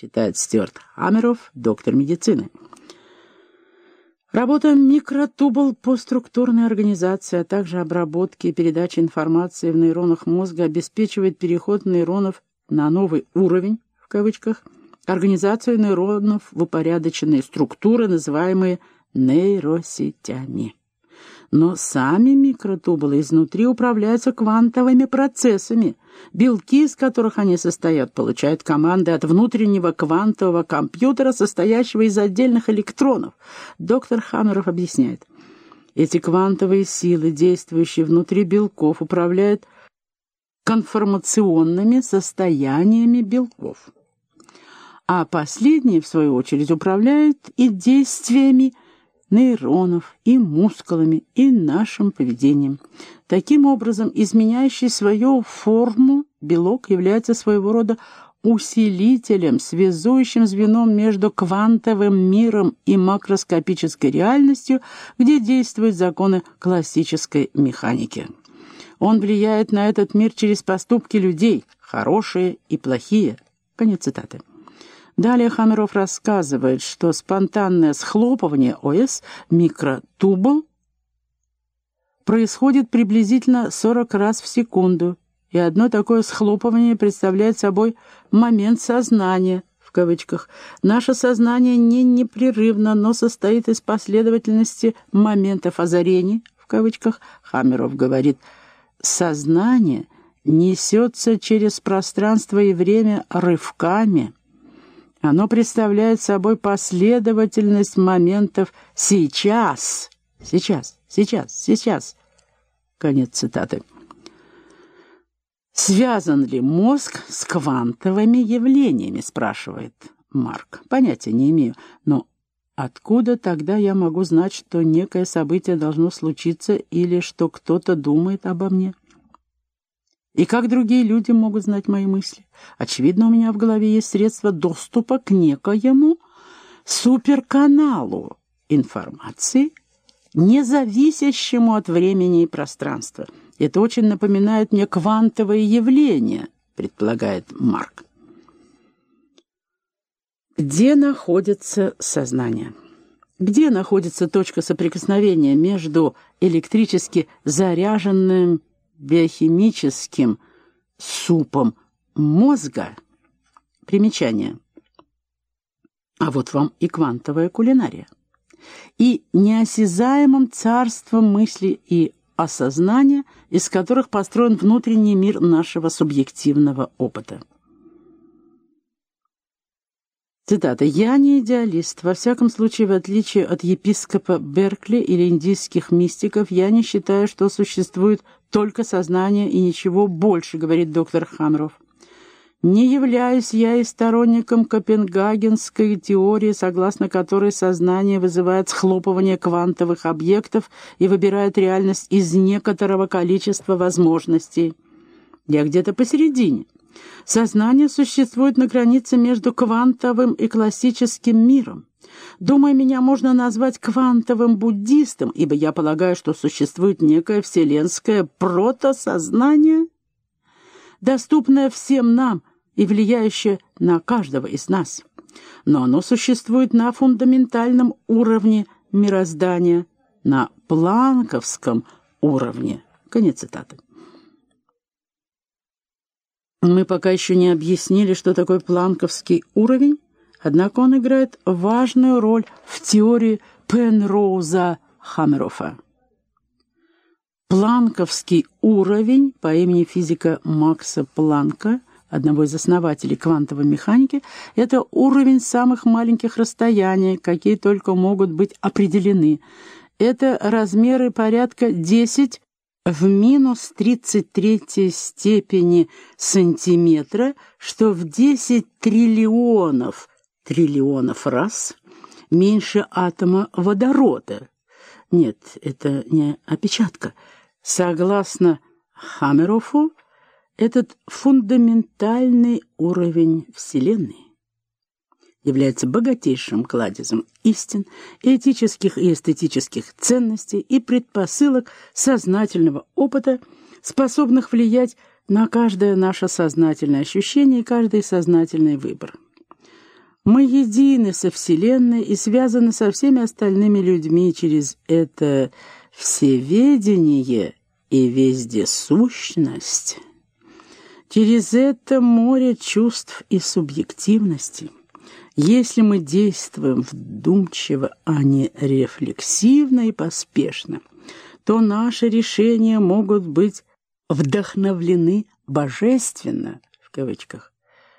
считает Стюарт Хаммеров, доктор медицины. Работа микротубул по структурной организации, а также обработке и передаче информации в нейронах мозга обеспечивает переход нейронов на новый уровень, в кавычках, организацию нейронов в упорядоченные структуры, называемые нейросетями. Но сами микротубулы изнутри управляются квантовыми процессами. Белки, из которых они состоят, получают команды от внутреннего квантового компьютера, состоящего из отдельных электронов. Доктор Хаммеров объясняет. Эти квантовые силы, действующие внутри белков, управляют конформационными состояниями белков. А последние, в свою очередь, управляют и действиями нейронов, и мускулами, и нашим поведением. Таким образом, изменяющий свою форму белок является своего рода усилителем, связующим звеном между квантовым миром и макроскопической реальностью, где действуют законы классической механики. Он влияет на этот мир через поступки людей, хорошие и плохие. Конец цитаты. Далее Хамеров рассказывает, что спонтанное схлопывание ОС микротубул происходит приблизительно 40 раз в секунду, и одно такое схлопывание представляет собой «момент сознания», в кавычках. Наше сознание не непрерывно, но состоит из последовательности моментов озарений, в кавычках. Хамеров говорит, «Сознание несется через пространство и время рывками». Оно представляет собой последовательность моментов «сейчас», «сейчас», «сейчас», «сейчас». Конец цитаты. «Связан ли мозг с квантовыми явлениями?» — спрашивает Марк. «Понятия не имею, но откуда тогда я могу знать, что некое событие должно случиться или что кто-то думает обо мне?» И как другие люди могут знать мои мысли? Очевидно, у меня в голове есть средства доступа к некоему суперканалу информации, не зависящему от времени и пространства. Это очень напоминает мне квантовые явления, предполагает Марк. Где находится сознание? Где находится точка соприкосновения между электрически заряженным биохимическим супом мозга. Примечание. А вот вам и квантовая кулинария. И неосязаемым царством мысли и осознания, из которых построен внутренний мир нашего субъективного опыта. Цитата. «Я не идеалист. Во всяком случае, в отличие от епископа Беркли или индийских мистиков, я не считаю, что существует только сознание и ничего больше», — говорит доктор Хамров. «Не являюсь я и сторонником копенгагенской теории, согласно которой сознание вызывает схлопывание квантовых объектов и выбирает реальность из некоторого количества возможностей. Я где-то посередине». Сознание существует на границе между квантовым и классическим миром. Думаю, меня можно назвать квантовым буддистом, ибо я полагаю, что существует некое вселенское протосознание, доступное всем нам и влияющее на каждого из нас. Но оно существует на фундаментальном уровне мироздания, на планковском уровне. Конец цитаты. Мы пока еще не объяснили, что такое планковский уровень, однако он играет важную роль в теории Пенроуза Хаммерофа. Планковский уровень по имени физика Макса Планка, одного из основателей квантовой механики, это уровень самых маленьких расстояний, какие только могут быть определены. Это размеры порядка 10 в минус 33 степени сантиметра, что в 10 триллионов, триллионов раз, меньше атома водорода. Нет, это не опечатка. Согласно Хаммерофу, этот фундаментальный уровень Вселенной является богатейшим кладезем истин, этических и эстетических ценностей и предпосылок сознательного опыта, способных влиять на каждое наше сознательное ощущение и каждый сознательный выбор. Мы едины со Вселенной и связаны со всеми остальными людьми через это всеведение и вездесущность, через это море чувств и субъективности. Если мы действуем вдумчиво, а не рефлексивно и поспешно, то наши решения могут быть вдохновлены божественно, в кавычках,